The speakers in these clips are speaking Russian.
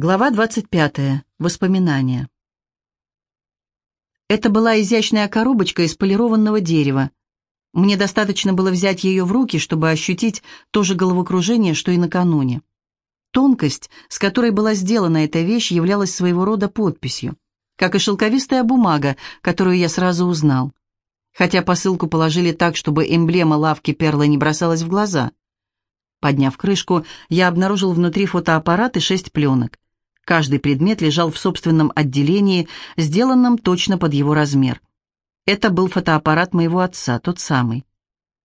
Глава 25. Воспоминания. Это была изящная коробочка из полированного дерева. Мне достаточно было взять ее в руки, чтобы ощутить то же головокружение, что и накануне. Тонкость, с которой была сделана эта вещь, являлась своего рода подписью, как и шелковистая бумага, которую я сразу узнал. Хотя посылку положили так, чтобы эмблема лавки Перла не бросалась в глаза. Подняв крышку, я обнаружил внутри фотоаппарат и шесть пленок. Каждый предмет лежал в собственном отделении, сделанном точно под его размер. Это был фотоаппарат моего отца, тот самый.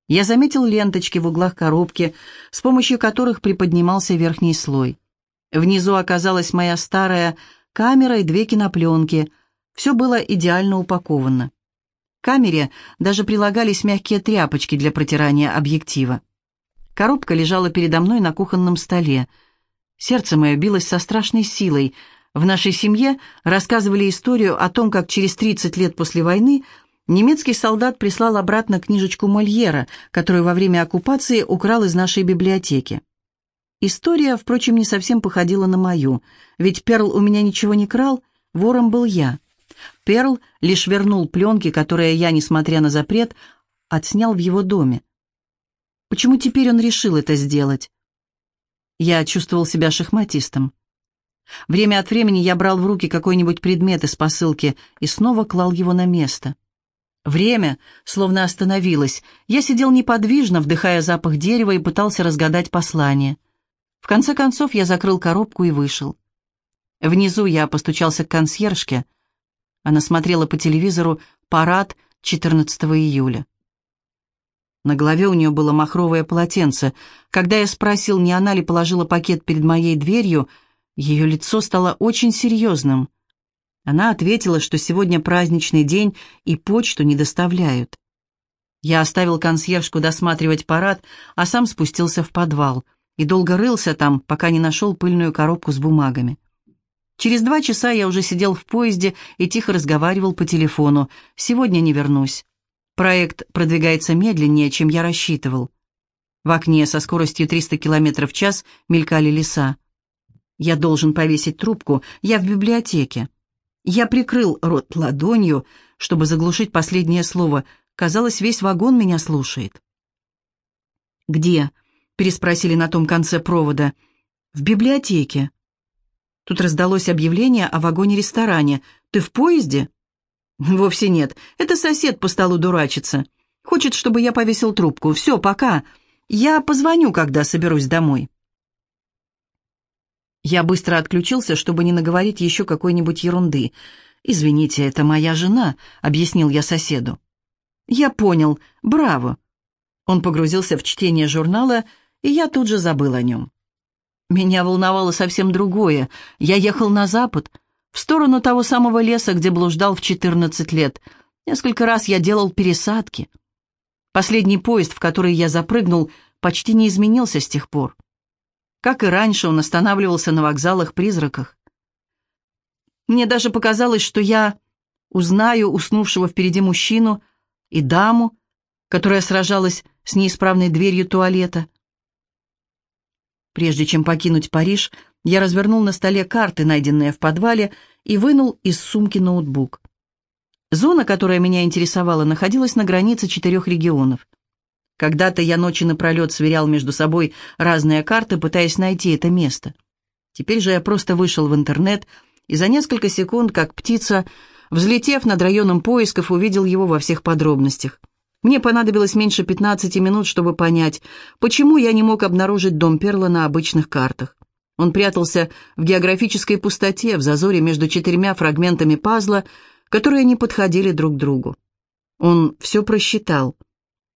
Я заметил ленточки в углах коробки, с помощью которых приподнимался верхний слой. Внизу оказалась моя старая камера и две кинопленки. Все было идеально упаковано. К камере даже прилагались мягкие тряпочки для протирания объектива. Коробка лежала передо мной на кухонном столе — Сердце мое билось со страшной силой. В нашей семье рассказывали историю о том, как через 30 лет после войны немецкий солдат прислал обратно книжечку Мольера, которую во время оккупации украл из нашей библиотеки. История, впрочем, не совсем походила на мою, ведь Перл у меня ничего не крал, вором был я. Перл лишь вернул пленки, которые я, несмотря на запрет, отснял в его доме. Почему теперь он решил это сделать? Я чувствовал себя шахматистом. Время от времени я брал в руки какой-нибудь предмет из посылки и снова клал его на место. Время словно остановилось. Я сидел неподвижно, вдыхая запах дерева и пытался разгадать послание. В конце концов я закрыл коробку и вышел. Внизу я постучался к консьержке. Она смотрела по телевизору «Парад» 14 июля. На голове у нее было махровое полотенце. Когда я спросил, не она ли положила пакет перед моей дверью, ее лицо стало очень серьезным. Она ответила, что сегодня праздничный день и почту не доставляют. Я оставил консьержку досматривать парад, а сам спустился в подвал и долго рылся там, пока не нашел пыльную коробку с бумагами. Через два часа я уже сидел в поезде и тихо разговаривал по телефону. «Сегодня не вернусь». Проект продвигается медленнее, чем я рассчитывал. В окне со скоростью 300 км в час мелькали леса. Я должен повесить трубку, я в библиотеке. Я прикрыл рот ладонью, чтобы заглушить последнее слово. Казалось, весь вагон меня слушает. «Где?» — переспросили на том конце провода. «В библиотеке». Тут раздалось объявление о вагоне-ресторане. «Ты в поезде?» «Вовсе нет. Это сосед по столу дурачится. Хочет, чтобы я повесил трубку. Все, пока. Я позвоню, когда соберусь домой». Я быстро отключился, чтобы не наговорить еще какой-нибудь ерунды. «Извините, это моя жена», — объяснил я соседу. «Я понял. Браво». Он погрузился в чтение журнала, и я тут же забыл о нем. Меня волновало совсем другое. Я ехал на запад, в сторону того самого леса, где блуждал в 14 лет. Несколько раз я делал пересадки. Последний поезд, в который я запрыгнул, почти не изменился с тех пор. Как и раньше, он останавливался на вокзалах-призраках. Мне даже показалось, что я узнаю уснувшего впереди мужчину и даму, которая сражалась с неисправной дверью туалета. Прежде чем покинуть Париж, я развернул на столе карты, найденные в подвале, и вынул из сумки ноутбук. Зона, которая меня интересовала, находилась на границе четырех регионов. Когда-то я ночи напролет сверял между собой разные карты, пытаясь найти это место. Теперь же я просто вышел в интернет и за несколько секунд, как птица, взлетев над районом поисков, увидел его во всех подробностях. Мне понадобилось меньше 15 минут, чтобы понять, почему я не мог обнаружить дом Перла на обычных картах. Он прятался в географической пустоте, в зазоре между четырьмя фрагментами пазла, которые не подходили друг другу. Он все просчитал.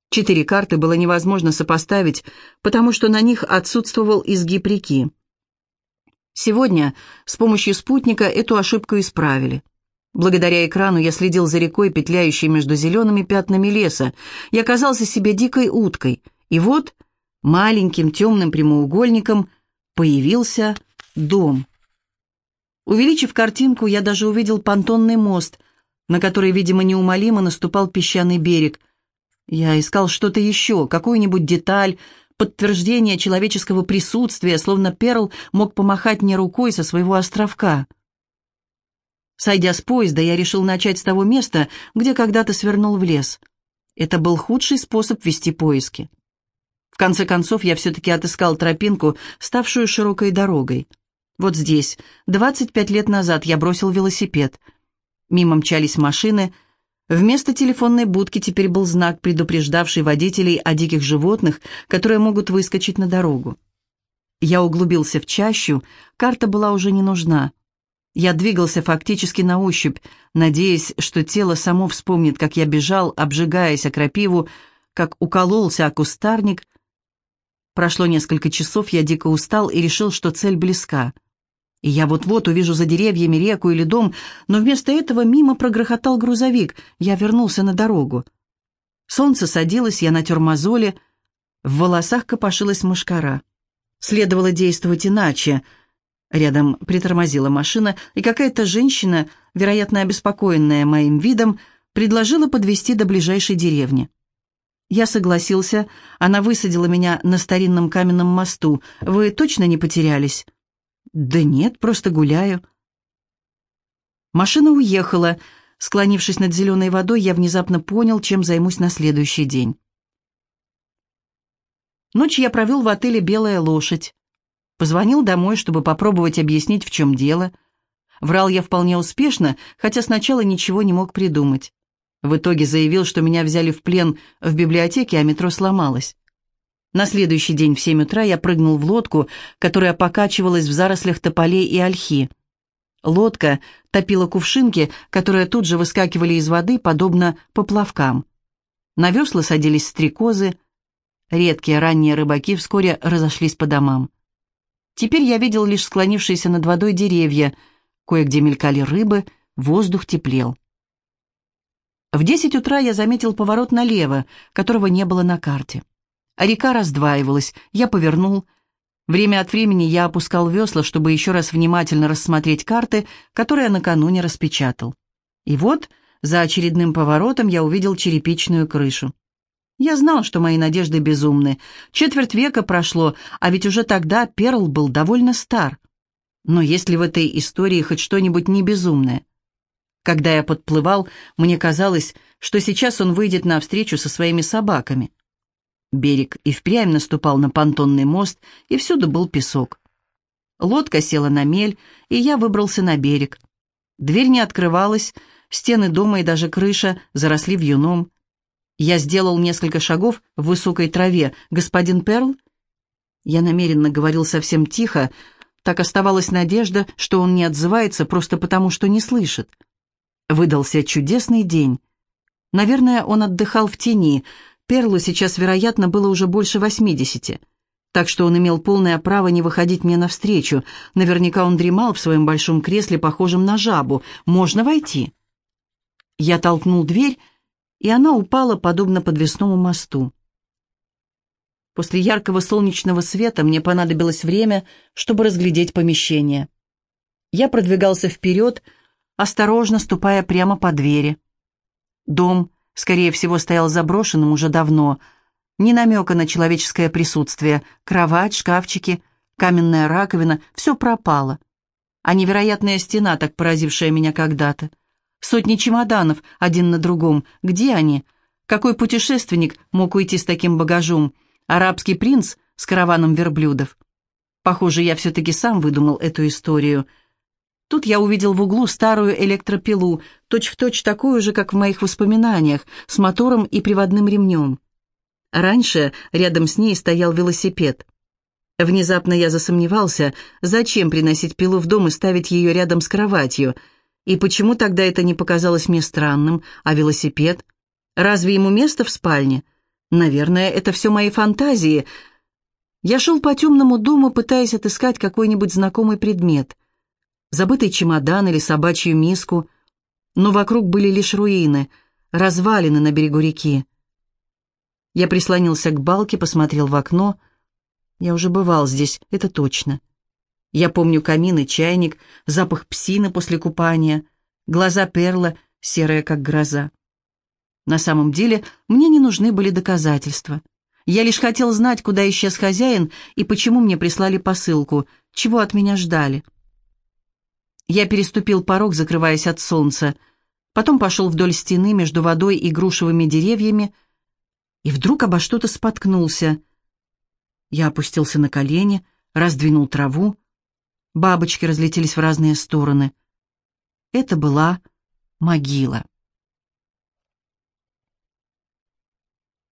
Четыре карты было невозможно сопоставить, потому что на них отсутствовал изгиб реки. Сегодня с помощью спутника эту ошибку исправили. Благодаря экрану я следил за рекой, петляющей между зелеными пятнами леса, и оказался себе дикой уткой. И вот маленьким темным прямоугольником появился дом. Увеличив картинку, я даже увидел понтонный мост, на который, видимо, неумолимо наступал песчаный берег. Я искал что-то еще, какую-нибудь деталь, подтверждение человеческого присутствия, словно Перл мог помахать мне рукой со своего островка. Сойдя с поезда, я решил начать с того места, где когда-то свернул в лес. Это был худший способ вести поиски. В конце концов, я все-таки отыскал тропинку, ставшую широкой дорогой. Вот здесь, 25 лет назад, я бросил велосипед. Мимо мчались машины. Вместо телефонной будки теперь был знак, предупреждавший водителей о диких животных, которые могут выскочить на дорогу. Я углубился в чащу, карта была уже не нужна. Я двигался фактически на ощупь, надеясь, что тело само вспомнит, как я бежал, обжигаясь о крапиву, как укололся о кустарник. Прошло несколько часов, я дико устал и решил, что цель близка. И я вот-вот увижу за деревьями реку или дом, но вместо этого мимо прогрохотал грузовик. Я вернулся на дорогу. Солнце садилось, я натер мозоли. В волосах копошилась мышкара. Следовало действовать иначе — Рядом притормозила машина, и какая-то женщина, вероятно, обеспокоенная моим видом, предложила подвести до ближайшей деревни. Я согласился, она высадила меня на старинном каменном мосту. Вы точно не потерялись? Да нет, просто гуляю. Машина уехала. Склонившись над зеленой водой, я внезапно понял, чем займусь на следующий день. Ночь я провел в отеле «Белая лошадь». Позвонил домой, чтобы попробовать объяснить, в чем дело. Врал я вполне успешно, хотя сначала ничего не мог придумать. В итоге заявил, что меня взяли в плен в библиотеке, а метро сломалось. На следующий день в семь утра я прыгнул в лодку, которая покачивалась в зарослях тополей и ольхи. Лодка топила кувшинки, которые тут же выскакивали из воды, подобно поплавкам. На весла садились стрекозы. Редкие ранние рыбаки вскоре разошлись по домам. Теперь я видел лишь склонившиеся над водой деревья, кое-где мелькали рыбы, воздух теплел. В десять утра я заметил поворот налево, которого не было на карте. А река раздваивалась, я повернул. Время от времени я опускал весла, чтобы еще раз внимательно рассмотреть карты, которые накануне распечатал. И вот, за очередным поворотом я увидел черепичную крышу. Я знал, что мои надежды безумны. Четверть века прошло, а ведь уже тогда Перл был довольно стар. Но есть ли в этой истории хоть что-нибудь не безумное? Когда я подплывал, мне казалось, что сейчас он выйдет на встречу со своими собаками. Берег и впрямь наступал на понтонный мост, и всюду был песок. Лодка села на мель, и я выбрался на берег. Дверь не открывалась, стены дома и даже крыша заросли вьюном. Я сделал несколько шагов в высокой траве. «Господин Перл?» Я намеренно говорил совсем тихо. Так оставалась надежда, что он не отзывается просто потому, что не слышит. Выдался чудесный день. Наверное, он отдыхал в тени. Перлу сейчас, вероятно, было уже больше восьмидесяти. Так что он имел полное право не выходить мне навстречу. Наверняка он дремал в своем большом кресле, похожем на жабу. «Можно войти?» Я толкнул дверь и она упала, подобно подвесному мосту. После яркого солнечного света мне понадобилось время, чтобы разглядеть помещение. Я продвигался вперед, осторожно ступая прямо по двери. Дом, скорее всего, стоял заброшенным уже давно. Ни намека на человеческое присутствие. Кровать, шкафчики, каменная раковина — все пропало. А невероятная стена, так поразившая меня когда-то — Сотни чемоданов, один на другом. Где они? Какой путешественник мог уйти с таким багажом? Арабский принц с караваном верблюдов? Похоже, я все-таки сам выдумал эту историю. Тут я увидел в углу старую электропилу, точь-в-точь точь такую же, как в моих воспоминаниях, с мотором и приводным ремнем. Раньше рядом с ней стоял велосипед. Внезапно я засомневался, зачем приносить пилу в дом и ставить ее рядом с кроватью — и почему тогда это не показалось мне странным, а велосипед? Разве ему место в спальне? Наверное, это все мои фантазии. Я шел по темному дому, пытаясь отыскать какой-нибудь знакомый предмет. Забытый чемодан или собачью миску. Но вокруг были лишь руины, развалины на берегу реки. Я прислонился к балке, посмотрел в окно. Я уже бывал здесь, это точно. Я помню камин и чайник, запах псины после купания, глаза перла, серые как гроза. На самом деле мне не нужны были доказательства. Я лишь хотел знать, куда исчез хозяин и почему мне прислали посылку, чего от меня ждали. Я переступил порог, закрываясь от солнца, потом пошел вдоль стены между водой и грушевыми деревьями, и вдруг обо что-то споткнулся. Я опустился на колени, раздвинул траву. Бабочки разлетелись в разные стороны. Это была могила.